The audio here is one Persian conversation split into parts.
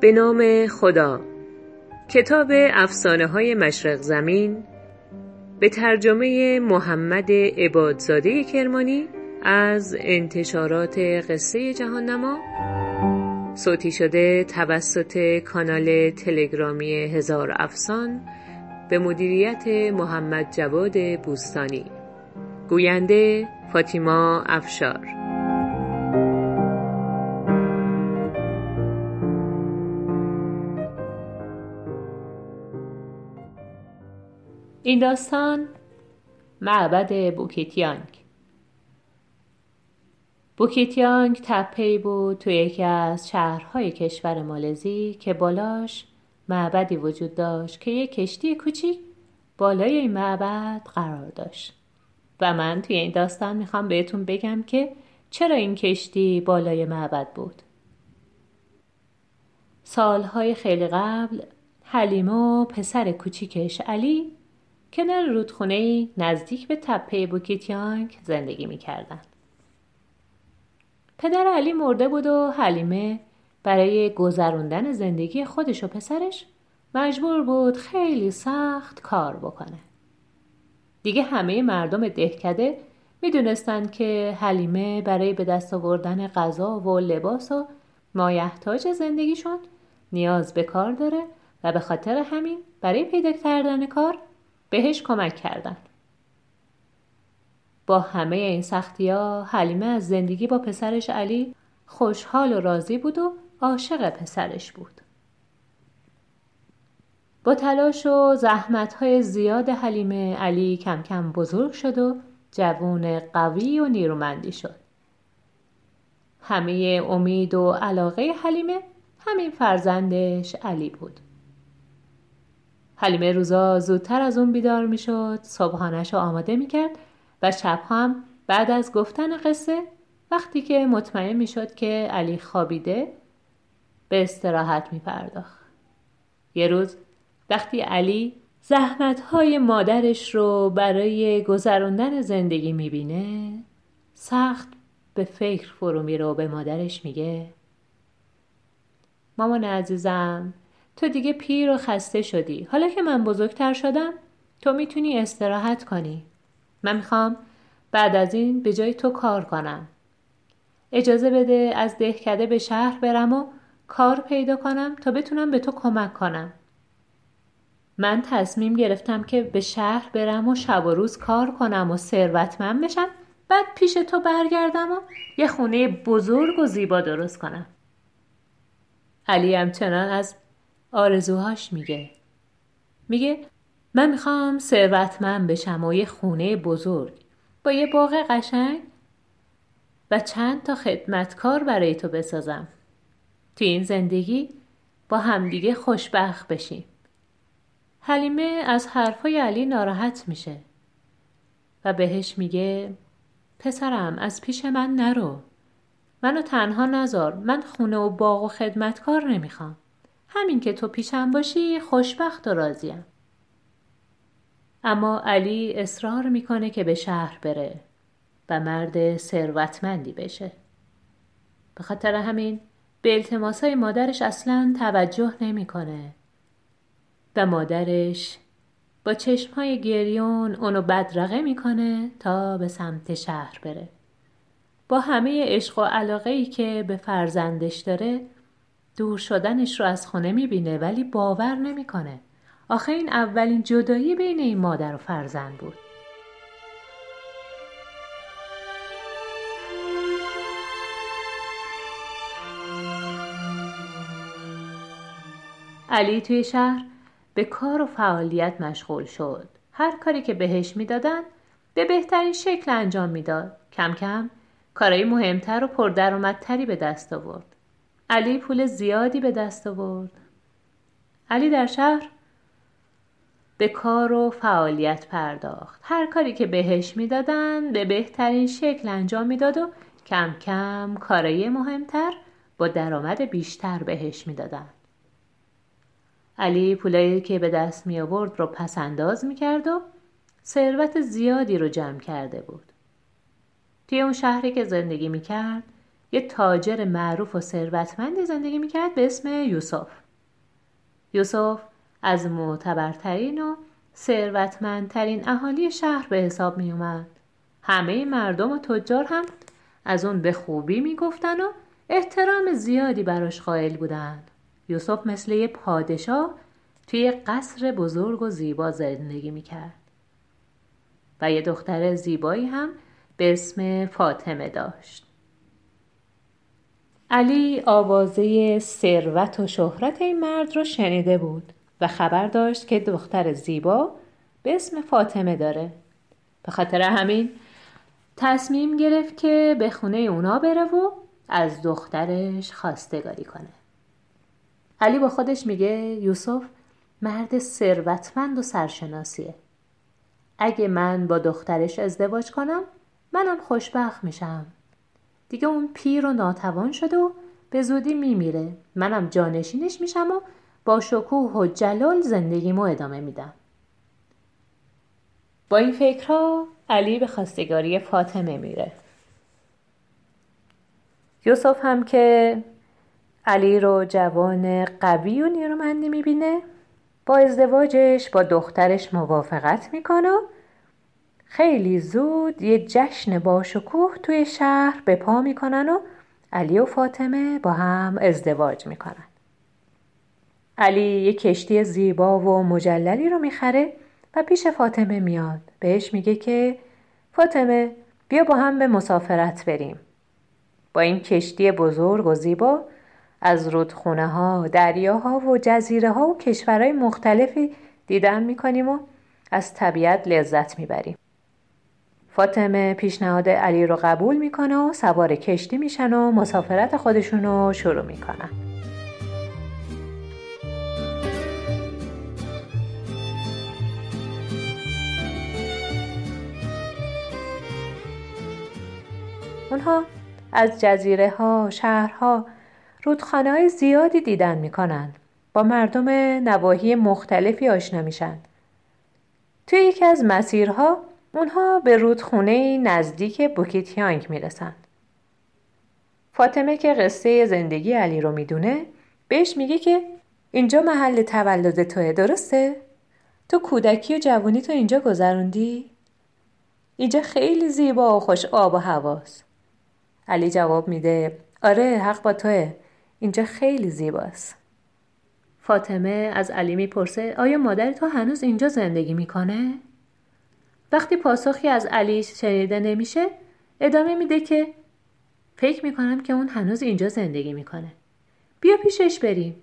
به نام خدا. کتاب افسانه های مشرق زمین به ترجمه محمد عبادزاده کرمانی از انتشارات قصه جهان نما صوتی شده توسط کانال تلگرامی هزار افسان به مدیریت محمد جواد بوستانی. گوینده فاطیما افشار. این داستان معبد بوکیتیانگ. بوکیتیانگ تپهی بود توی یکی از شهرهای کشور مالزی که بالاش معبدی وجود داشت که یک کشتی کوچیک بالای این معبد قرار داشت و من توی این داستان می‌خوام بهتون بگم که چرا این کشتی بالای معبد بود سالهای خیلی قبل حلیمه و پسر کوچیکش علی کنار رودخونه نزدیک به تپه بوکیتیانگ زندگی می‌کردند. پدر علی مرده بود و حلیمه برای گذروندن زندگی خودش و پسرش مجبور بود خیلی سخت کار بکنه. دیگه همه مردم دهکده می‌دونستند که حلیمه برای به دست آوردن غذا و لباس و مایحتاج زندگیشون نیاز به کار داره و به خاطر همین برای پیدا کردن کار بهش کمک کردن. با همه این سختی ها حلیمه از زندگی با پسرش علی خوشحال و راضی بود و عاشق پسرش بود. با تلاش و زحمت های زیاد حلیمه علی کم کم بزرگ شد و جوون قوی و نیرومندی شد. همه امید و علاقه حلیمه همین فرزندش علی بود. حلیمه روزا زودتر از اون بیدار می‌شد صبحانش رو آماده می‌کرد و شب هم بعد از گفتن قصه وقتی که مطمئن می‌شد که علی خوابیده به استراحت میپرداخت. یه روز وقتی علی زحمت های مادرش رو برای گذراندن زندگی می‌بینه سخت به فکر فرو میره و به مادرش میگه مامان عزیزم تو دیگه پیر و خسته شدی. حالا که من بزرگتر شدم تو می‌تونی استراحت کنی. من می‌خوام بعد از این به جای تو کار کنم. اجازه بده از دهکده به شهر برم و کار پیدا کنم تا بتونم به تو کمک کنم. من تصمیم گرفتم که به شهر برم و شب و روز کار کنم و ثروتمند بشم. بعد پیش تو برگردم و یه خونه بزرگ و زیبا درست کنم. علی همچنان از آرزوهاش میگه. میگه من می‌خوام ثروتمند بشم و یه خونه بزرگ. با یه باغ قشنگ و چند تا خدمتکار برای تو بسازم. تو این زندگی با همدیگه خوشبخت بشیم. حلیمه از حرفای علی ناراحت میشه و بهش میگه پسرم از پیش من نرو. منو تنها نذار. من خونه و باغ و خدمتکار نمی‌خوام. همین که تو پیشم باشی خوشبخت و راضیم. اما علی اصرار می‌کنه که به شهر بره و مرد ثروتمندی بشه. به خاطر همین به التماس های مادرش اصلا توجه نمی‌کنه و مادرش با چشم های گریون اونو بدرقه می‌کنه تا به سمت شهر بره با همه عشق و علاقه ای که به فرزندش داره دور شدنش رو از خونه می‌بینه ولی باور نمی‌کنه. آخه این اولین جدایی بین این مادر و فرزند بود. علی توی شهر به کار و فعالیت مشغول شد. هر کاری که بهش می‌دادن به بهترین شکل انجام می‌داد. کم کم کارهای مهمتر و پردرآمدتری به دست آورد. علی پول زیادی به دست آورد. علی در شهر به کار و فعالیت پرداخت. هر کاری که بهش می‌دادن به بهترین شکل انجام می‌داد و کم کم کارای مهمتر با درآمد بیشتر بهش می‌دادن. علی پولایی که به دست می آورد رو پس انداز می کرد و ثروت زیادی رو جمع کرده بود. توی اون شهری که زندگی می‌کرد یه تاجر معروف و ثروتمندی زندگی می‌کرد به اسم یوسف. یوسف از معتبرترین و ثروتمندترین اهالی شهر به حساب می اومد. همه مردم و تجار هم از اون به خوبی می‌گفتن و احترام زیادی براش قائل بودن. یوسف مثل یه پادشاه توی قصر بزرگ و زیبا زندگی می‌کرد. و یه دختر زیبایی هم به اسم فاطمه داشت. علی آوازه ثروت و شهرت این مرد رو شنیده بود و خبر داشت که دختر زیبا به اسم فاطمه داره. به خاطر همین تصمیم گرفت که به خونه اونا بره و از دخترش خواستگاری کنه. علی با خودش میگه یوسف مرد ثروتمند و سرشناسیه. اگه من با دخترش ازدواج کنم منم خوشبخت میشم. دیگه اون پیر و ناتوان شده و به زودی میمیره. منم جانشینش میشم و با شکوه و جلال زندگیمو ادامه میدم. با این فکرها علی به خواستگاری فاطمه میره. یوسف هم که علی رو جوان قوی و نیرومندی می‌بینه. با ازدواجش با دخترش موافقت می‌کنه خیلی زود یه جشن باشکوه توی شهر به پا می‌کنن و علی و فاطمه با هم ازدواج می‌کنن. علی یه کشتی زیبا و مجللی رو می‌خره و پیش فاطمه میاد. بهش میگه که فاطمه بیا با هم به مسافرت بریم. با این کشتی بزرگ و زیبا از رودخونه ها، دریاها و جزیره ها و کشورهای مختلفی دیدن می‌کنیم و از طبیعت لذت می‌بریم. فاطمه پیشنهاد علی رو قبول می‌کنه و سوار کشتی میشن و مسافرت خودشون رو شروع می‌کنن. اونها از جزیره ها، شهرها، رودخانه های زیادی دیدن می‌کنن. با مردم نواحی مختلفی آشنا میشن. توی یکی از مسیرها اونها به رودخونه نزدیک بوکیتیانگ می‌رسن. فاطمه که قصه زندگی علی رو می‌دونه بهش میگه که اینجا محل تولد توه درسته؟ تو کودکی و جوانی تو اینجا گذروندی؟ اینجا خیلی زیبا و خوش آب و هواست. علی جواب میده آره حق با توه اینجا خیلی زیباست. فاطمه از علی می‌پرسه آیا مادر تو هنوز اینجا زندگی می‌کنه؟ وقتی پاسخی از علی شنیده نمیشه ادامه میده که فکر می‌کنم که اون هنوز اینجا زندگی می‌کنه. بیا پیشش بریم.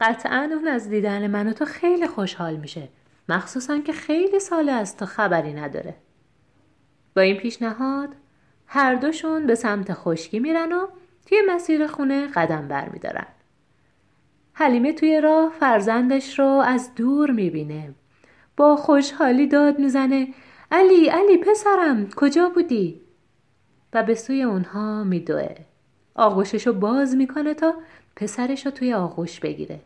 قطعا اون از دیدن من و تو خیلی خوشحال میشه. مخصوصا که خیلی ساله از تو خبری نداره. با این پیشنهاد هر دوشون به سمت خشکی میرن و توی مسیر خونه قدم برمیدارن. حلیمه توی راه فرزندش رو از دور می‌بینه. با خوشحالی داد می‌زنه علی علی پسرم کجا بودی؟ و به سوی اونها میدوه. آغوشش رو باز می‌کنه تا پسرش رو توی آغوش بگیره.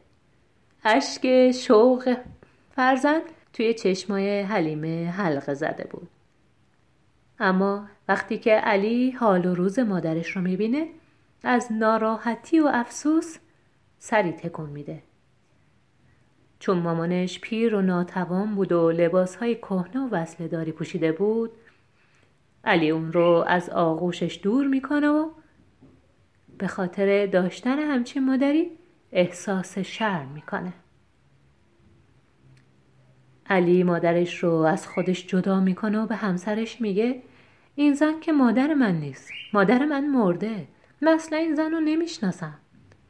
اشک شوق فرزند توی چشمای حلیمه حلقه زده بود. اما وقتی که علی حال و روز مادرش رو می‌بینه از ناراحتی و افسوس سری تکون میده. چون مامانش پیر و ناتوان بود و لباسهای کهنه و وصله داری پوشیده بود علی اون رو از آغوشش دور می‌کنه و به خاطر داشتن همچین مادری احساس شرم می‌کنه. علی مادرش رو از خودش جدا می‌کنه و به همسرش میگه این زن که مادر من نیست مادر من مرده مثلا این زن رو نمی‌شناسم.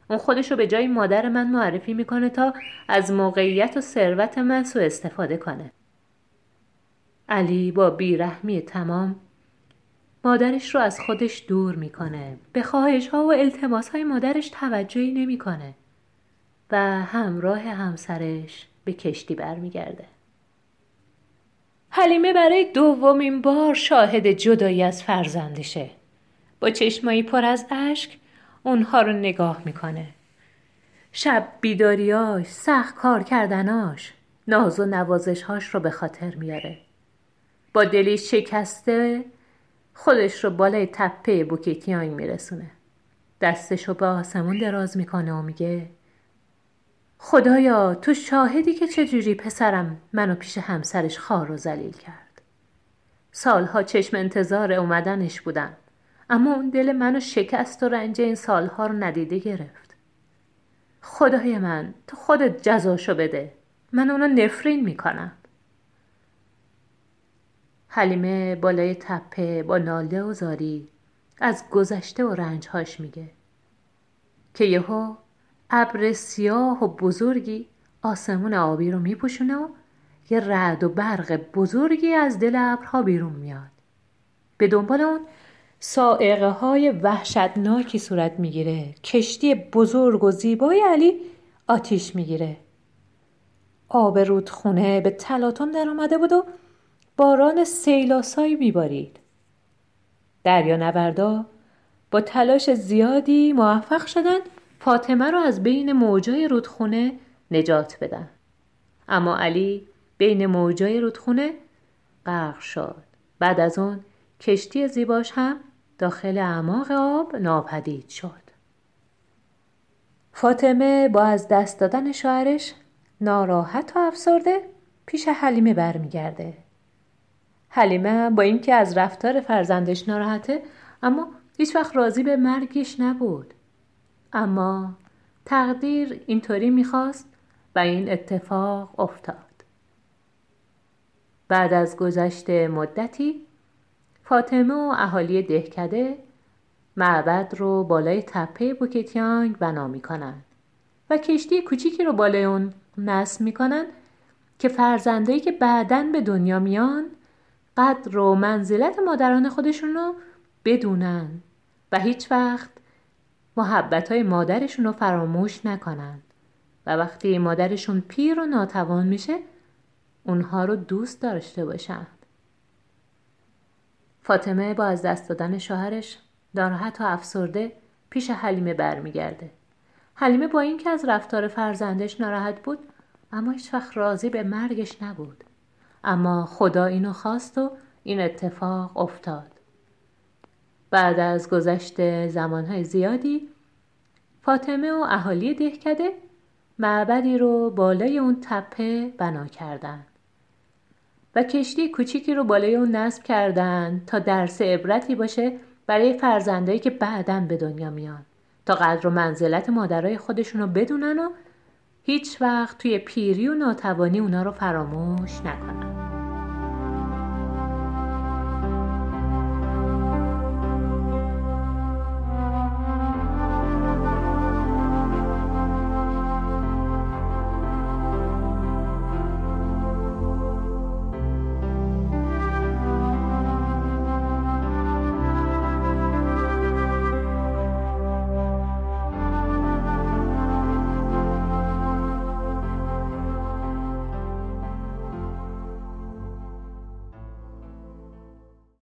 اون خودش رو به جای مادر من معرفی می‌کنه تا از موقعیت و ثروت من سو استفاده کنه. علی با بیرحمی تمام مادرش رو از خودش دور می‌کنه. به خواهش ها و التماس های مادرش توجهی نمی‌کنه و همراه همسرش به کشتی برمیگرده. حلیمه برای دومین بار شاهد جدایی از فرزندشه. با چشمایی پر از اشک اونها رو نگاه می‌کنه. شب بیداریاش، سخت کار کردناش، ناز و نوازشهاش رو به خاطر میاره. با دلی شکسته خودش رو بالای تپه بوکیتیانگ میرسونه دستش رو به آسمون دراز می‌کنه و میگه خدایا تو شاهدی که چجوری پسرم منو پیش همسرش خار و زلیل کرد سالها چشم انتظار اومدنش بودم اما اون دل منو شکست و رنج این سالها رو ندیده گرفت. خدای من تو خودت جزاشو بده. من اونو نفرین می‌کنم. حلیمه بالای تپه با ناله و زاری از گذشته و رنجهاش میگه. که یهو ابر سیاه و بزرگی آسمون آبی رو میپوشونه و یه رعد و برق بزرگی از دل ابرها بیرون میاد. به دنبال اون سائقه های وحشتناکی صورت می‌گیره. کشتی بزرگ و زیبای علی آتیش می‌گیره. آب رودخونه به تلاطم در آمده بود و باران سیلاسایی میبارید. دریا نوردا با تلاش زیادی موفق شدند فاطمه رو از بین موجای رودخونه نجات بدن. اما علی بین موجای رودخونه غرق شد. بعد از اون کشتی زیباش هم داخل اعماق آب ناپدید شد. فاطمه با از دست دادن شوهرش ناراحت و افسرده پیش حلیمه برمیگرده. حلیمه با اینکه از رفتار فرزندش ناراحته اما هیچ وقت راضی به مرگش نبود. اما تقدیر اینطوری می‌خواست و این اتفاق افتاد. بعد از گذشت مدتی فاطمه و اهالی دهکده معبد رو بالای تپه بوکتیانگ بنا می‌کنن و کشتی کوچیکی رو بالای اون نصب می‌کنن که فرزندایی که بعدا به دنیا میان قدر و منزلت مادران خودشون رو بدونن و هیچ وقت محبت های مادرشون رو فراموش نکنن و وقتی مادرشون پیر و ناتوان میشه اونها رو دوست داشته باشن. فاطمه با از دست دادن شوهرش ناراحت و افسرده پیش حلیمه برمیگرده. حلیمه با اینکه از رفتار فرزندش ناراحت بود اما هیچ وقت راضی به مرگش نبود. اما خدا اینو خواست و این اتفاق افتاد. بعد از گذشت زمانهای زیادی فاطمه و اهالی دهکده معبدی رو بالای اون تپه بنا کردند و کشتی کوچیکی رو بالای اون نصب کردن تا درس عبرتی باشه برای فرزندایی که بعدا به دنیا میان تا قدر و منزلت مادرای خودشون رو بدونن و هیچ وقت توی پیری و ناتوانی اونا رو فراموش نکنن.